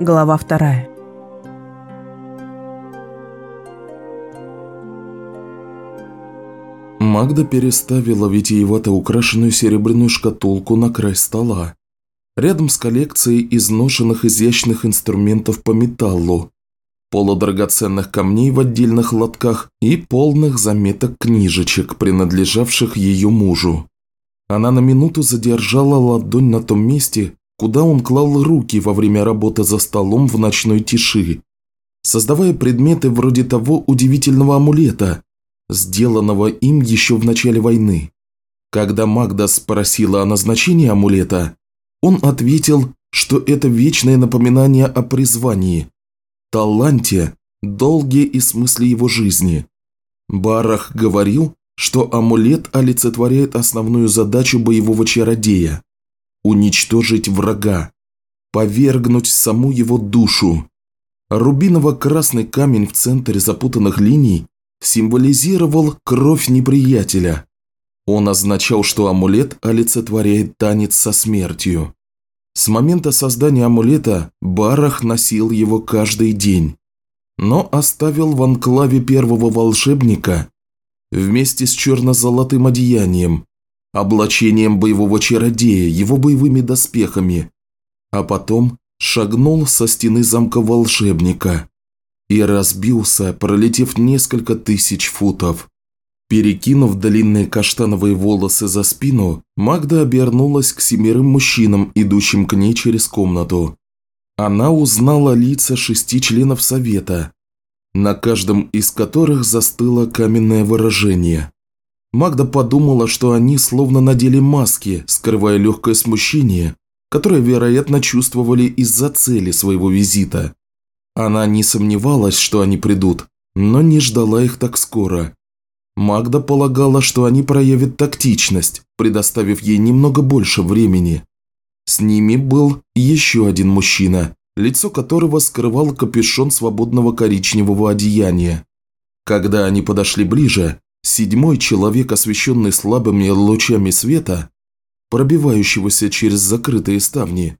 Глава вторая. Магда переставила витиевато украшенную серебряную шкатулку на край стола, рядом с коллекцией изношенных изящных инструментов по металлу, полудрагоценных камней в отдельных лотках и полных заметок книжечек, принадлежавших ее мужу. Она на минуту задержала ладонь на том месте, куда он клал руки во время работы за столом в ночной тиши, создавая предметы вроде того удивительного амулета, сделанного им еще в начале войны. Когда Магда спросила о назначении амулета, он ответил, что это вечное напоминание о призвании, таланте, долге и смысле его жизни. Барах говорил, что амулет олицетворяет основную задачу боевого чародея – уничтожить врага, повергнуть саму его душу. Рубиново-красный камень в центре запутанных линий символизировал кровь неприятеля. Он означал, что амулет олицетворяет танец со смертью. С момента создания амулета Барах носил его каждый день, но оставил в анклаве первого волшебника вместе с черно-золотым одеянием, облачением боевого чародея, его боевыми доспехами, а потом шагнул со стены замка волшебника и разбился, пролетев несколько тысяч футов. Перекинув длинные каштановые волосы за спину, Магда обернулась к семерым мужчинам, идущим к ней через комнату. Она узнала лица шести членов совета, на каждом из которых застыло каменное выражение. Магда подумала, что они словно надели маски, скрывая легкое смущение, которое, вероятно, чувствовали из-за цели своего визита. Она не сомневалась, что они придут, но не ждала их так скоро. Магда полагала, что они проявят тактичность, предоставив ей немного больше времени. С ними был еще один мужчина, лицо которого скрывал капюшон свободного коричневого одеяния. Когда они подошли ближе, седьмой человек, освещенный слабыми лучами света, пробивающегося через закрытые ставни,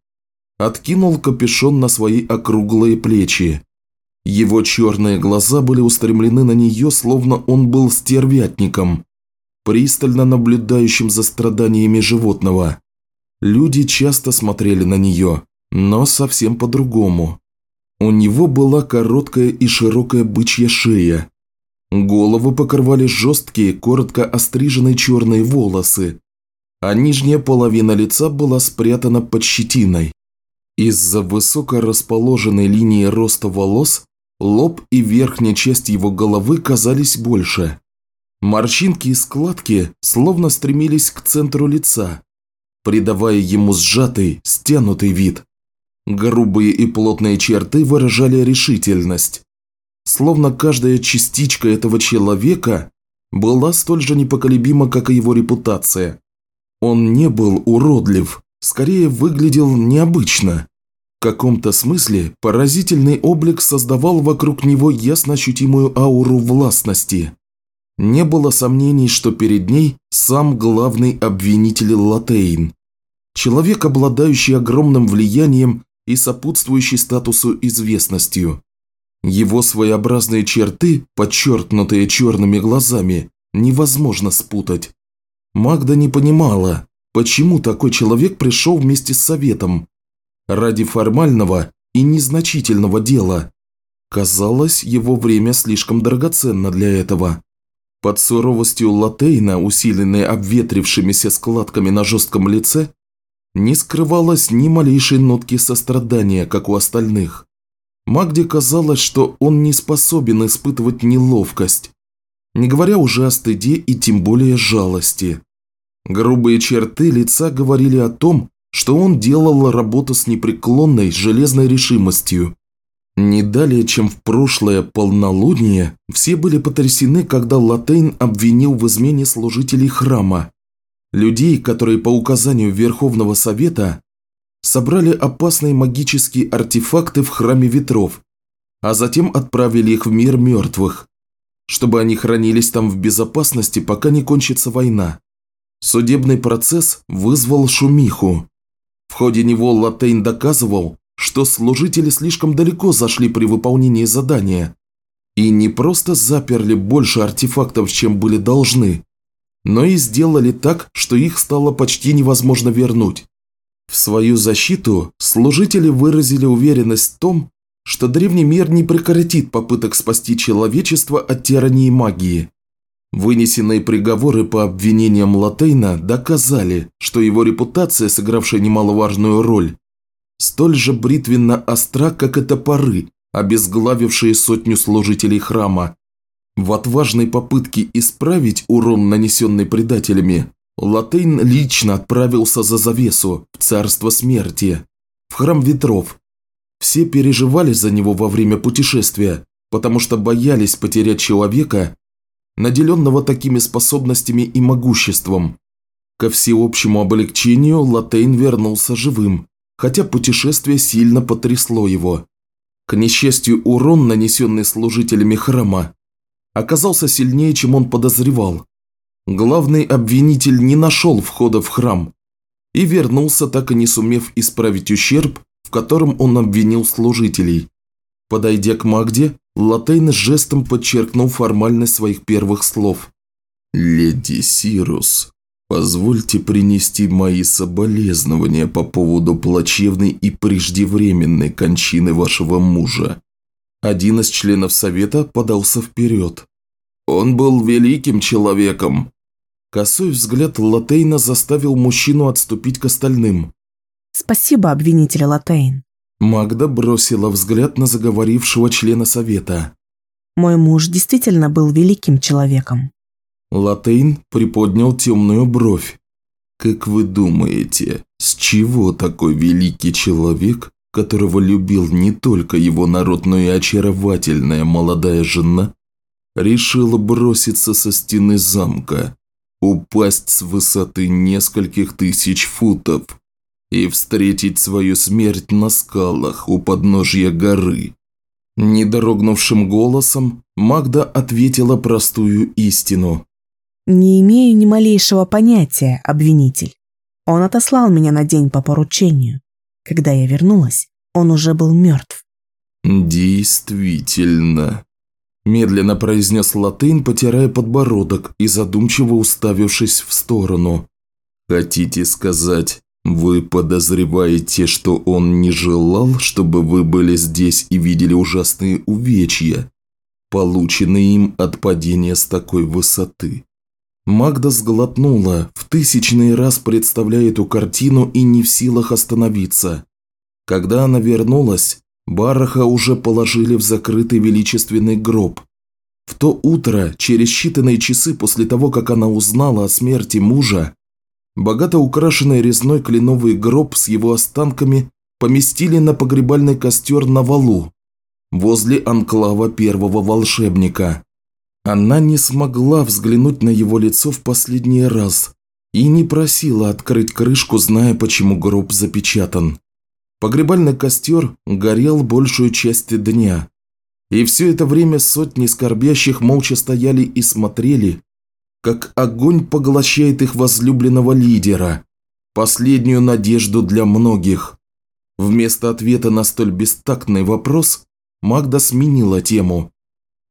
откинул капюшон на свои округлые плечи. Его черные глаза были устремлены на нее, словно он был стервятником, пристально наблюдающим за страданиями животного. Люди часто смотрели на нее, но совсем по-другому. У него была короткая и широкая бычья шея. Голову покрывали жесткие, коротко остриженные черные волосы, а нижняя половина лица была спрятана под щетиной. Из-за высоко расположенной линии роста волос лоб и верхняя часть его головы казались больше. Морщинки и складки словно стремились к центру лица, придавая ему сжатый, стянутый вид. Грубые и плотные черты выражали решительность. Словно каждая частичка этого человека была столь же непоколебима, как и его репутация. Он не был уродлив, скорее выглядел необычно. В каком-то смысле поразительный облик создавал вокруг него ясно ощутимую ауру властности. Не было сомнений, что перед ней сам главный обвинитель Латейн. Человек, обладающий огромным влиянием и сопутствующий статусу известностью. Его своеобразные черты, подчеркнутые черными глазами, невозможно спутать. Магда не понимала, почему такой человек пришел вместе с советом. Ради формального и незначительного дела. Казалось, его время слишком драгоценно для этого. Под суровостью Латейна, усиленной обветрившимися складками на жестком лице, не скрывалось ни малейшей нотки сострадания, как у остальных. Магде казалось, что он не способен испытывать неловкость, не говоря уже о стыде и тем более жалости. Грубые черты лица говорили о том, что он делал работу с непреклонной железной решимостью. Не далее, чем в прошлое полнолуние, все были потрясены, когда Латейн обвинил в измене служителей храма, Людей, которые по указанию Верховного Совета собрали опасные магические артефакты в Храме Ветров, а затем отправили их в мир мертвых, чтобы они хранились там в безопасности, пока не кончится война. Судебный процесс вызвал шумиху. В ходе него Латейн доказывал, что служители слишком далеко зашли при выполнении задания и не просто заперли больше артефактов, чем были должны, но и сделали так, что их стало почти невозможно вернуть. В свою защиту служители выразили уверенность в том, что древний мир не прекратит попыток спасти человечество от тирании магии. Вынесенные приговоры по обвинениям Латейна доказали, что его репутация, сыгравшая немаловажную роль, столь же бритвенно остра, как и топоры, обезглавившие сотню служителей храма. В отважной попытке исправить урон, нанесенный предателями, Латейн лично отправился за завесу, в царство смерти, в храм ветров. Все переживали за него во время путешествия, потому что боялись потерять человека, наделенного такими способностями и могуществом. Ко всеобщему облегчению Латейн вернулся живым, хотя путешествие сильно потрясло его. К несчастью, урон, нанесенный служителями храма, оказался сильнее, чем он подозревал. Главный обвинитель не нашел входа в храм и вернулся, так и не сумев исправить ущерб, в котором он обвинил служителей. Подойдя к Магде, Латейн жестом подчеркнул формальность своих первых слов. «Леди Сирус, позвольте принести мои соболезнования по поводу плачевной и преждевременной кончины вашего мужа». Один из членов совета подался вперед. «Он был великим человеком». Косой взгляд Латейна заставил мужчину отступить к остальным. «Спасибо, обвинитель Латейн. Магда бросила взгляд на заговорившего члена совета. «Мой муж действительно был великим человеком». Латейн приподнял темную бровь. «Как вы думаете, с чего такой великий человек, которого любил не только его народ, но и очаровательная молодая жена, решила броситься со стены замка, упасть с высоты нескольких тысяч футов и встретить свою смерть на скалах у подножья горы. Недорогнувшим голосом Магда ответила простую истину. «Не имею ни малейшего понятия, обвинитель. Он отослал меня на день по поручению. Когда я вернулась, он уже был мертв». «Действительно», – медленно произнес Латынь, потирая подбородок и задумчиво уставившись в сторону. «Хотите сказать, «Вы подозреваете, что он не желал, чтобы вы были здесь и видели ужасные увечья, полученные им от падения с такой высоты?» Магда сглотнула, в тысячный раз представляя эту картину и не в силах остановиться. Когда она вернулась, Бараха уже положили в закрытый величественный гроб. В то утро, через считанные часы после того, как она узнала о смерти мужа, Богато украшенный резной кленовый гроб с его останками поместили на погребальный костер на валу, возле анклава первого волшебника. Она не смогла взглянуть на его лицо в последний раз и не просила открыть крышку, зная, почему гроб запечатан. Погребальный костер горел большую часть дня. И все это время сотни скорбящих молча стояли и смотрели, как огонь поглощает их возлюбленного лидера, последнюю надежду для многих. Вместо ответа на столь бестактный вопрос Магда сменила тему.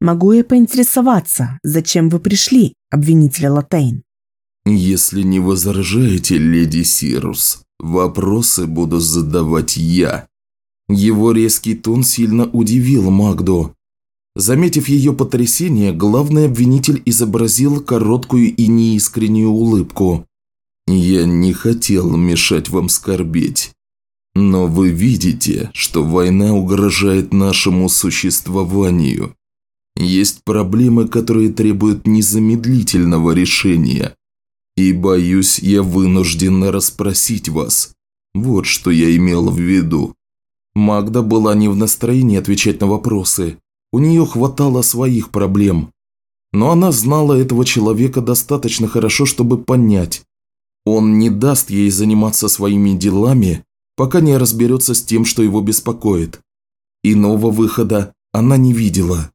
«Могу я поинтересоваться, зачем вы пришли, обвинитель Латейн?» «Если не возражаете, леди Сирус, вопросы буду задавать я». Его резкий тон сильно удивил Магду. Заметив ее потрясение, главный обвинитель изобразил короткую и неискреннюю улыбку. «Я не хотел мешать вам скорбеть. Но вы видите, что война угрожает нашему существованию. Есть проблемы, которые требуют незамедлительного решения. И, боюсь, я вынужден расспросить вас. Вот что я имел в виду». Магда была не в настроении отвечать на вопросы, у нее хватало своих проблем. Но она знала этого человека достаточно хорошо, чтобы понять. Он не даст ей заниматься своими делами, пока не разберется с тем, что его беспокоит. Иного выхода она не видела.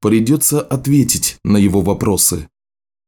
Придется ответить на его вопросы.